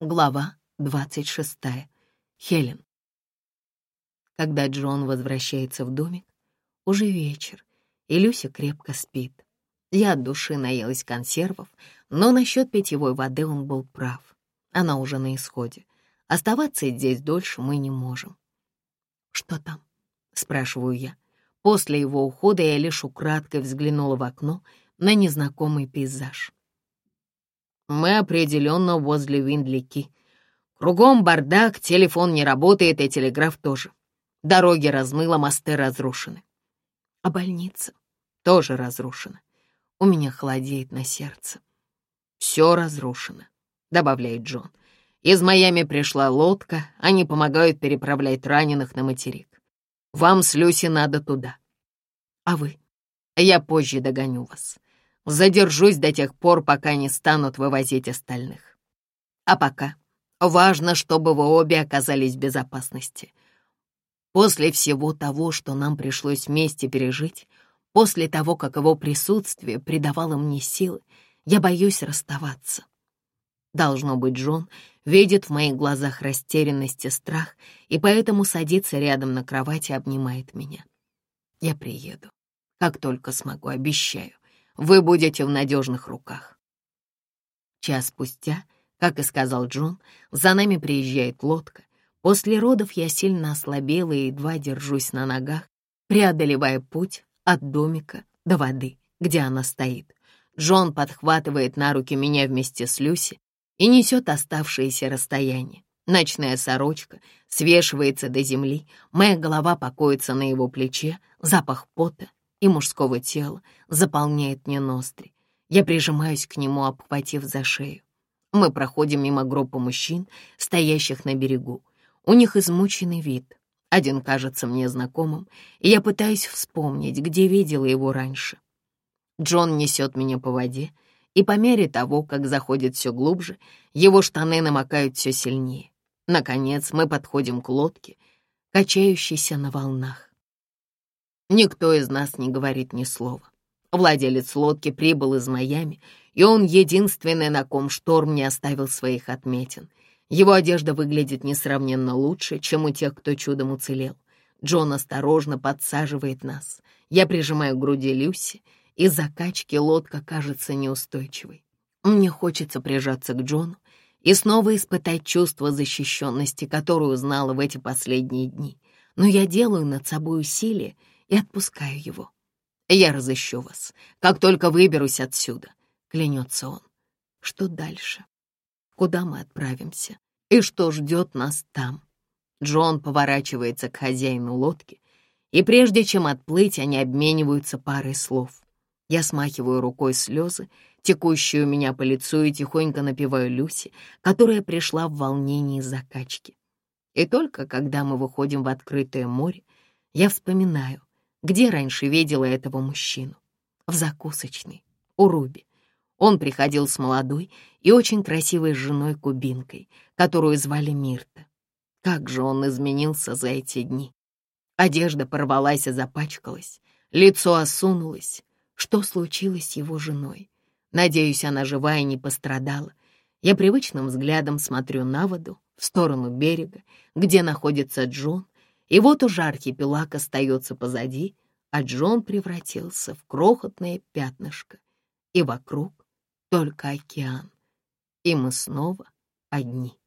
Глава 26. Хелен. Когда Джон возвращается в домик, уже вечер, и Люся крепко спит. Я от души наелась консервов, но насчет питьевой воды он был прав. Она уже на исходе. Оставаться здесь дольше мы не можем. «Что там?» — спрашиваю я. После его ухода я лишь украдкой взглянула в окно на незнакомый пейзаж. Мы определенно возле Виндлики. Кругом бардак, телефон не работает и телеграф тоже. Дороги размыло, мосты разрушены. А больница тоже разрушена. У меня холодеет на сердце. Все разрушено, добавляет Джон. Из Майами пришла лодка, они помогают переправлять раненых на материк. Вам с Люси надо туда. А вы? Я позже догоню вас. Задержусь до тех пор, пока не станут вывозить остальных. А пока важно, чтобы вы обе оказались в безопасности. После всего того, что нам пришлось вместе пережить, после того, как его присутствие придавало мне силы, я боюсь расставаться. Должно быть, Джон видит в моих глазах растерянность и страх, и поэтому садится рядом на кровати и обнимает меня. Я приеду, как только смогу, обещаю. Вы будете в надежных руках. Час спустя, как и сказал Джон, за нами приезжает лодка. После родов я сильно ослабела и едва держусь на ногах, преодолевая путь от домика до воды, где она стоит. Джон подхватывает на руки меня вместе с Люси и несет оставшееся расстояние. Ночная сорочка свешивается до земли, моя голова покоится на его плече, запах пота и мужского тела заполняет мне ноздри. Я прижимаюсь к нему, обхватив за шею. Мы проходим мимо группы мужчин, стоящих на берегу. У них измученный вид. Один кажется мне знакомым, и я пытаюсь вспомнить, где видела его раньше. Джон несет меня по воде, и по мере того, как заходит все глубже, его штаны намокают все сильнее. Наконец мы подходим к лодке, качающейся на волнах. Никто из нас не говорит ни слова. Владелец лодки прибыл из Майами, и он единственный, на ком шторм не оставил своих отметин. Его одежда выглядит несравненно лучше, чем у тех, кто чудом уцелел. Джон осторожно подсаживает нас. Я прижимаю к груди Люси, и закачки лодка кажется неустойчивой. Мне хочется прижаться к Джону и снова испытать чувство защищенности, которое узнала в эти последние дни. Но я делаю над собой усилие и отпускаю его. Я разыщу вас, как только выберусь отсюда, клянется он. Что дальше? Куда мы отправимся? И что ждет нас там? Джон поворачивается к хозяину лодки, и прежде чем отплыть, они обмениваются парой слов. Я смахиваю рукой слезы, текущие у меня по лицу, и тихонько напеваю Люси, которая пришла в волнении закачки. И только когда мы выходим в открытое море, я вспоминаю, где раньше видела этого мужчину? В закусочной, у Руби. Он приходил с молодой и очень красивой женой-кубинкой, которую звали Мирта. Как же он изменился за эти дни. Одежда порвалась и запачкалась, лицо осунулось. Что случилось с его женой? Надеюсь, она жива и не пострадала. Я привычным взглядом смотрю на воду, в сторону берега, где находится Джон, и вот уже архипелаг остается позади, а Джон превратился в крохотное пятнышко, и вокруг только океан, и мы снова одни.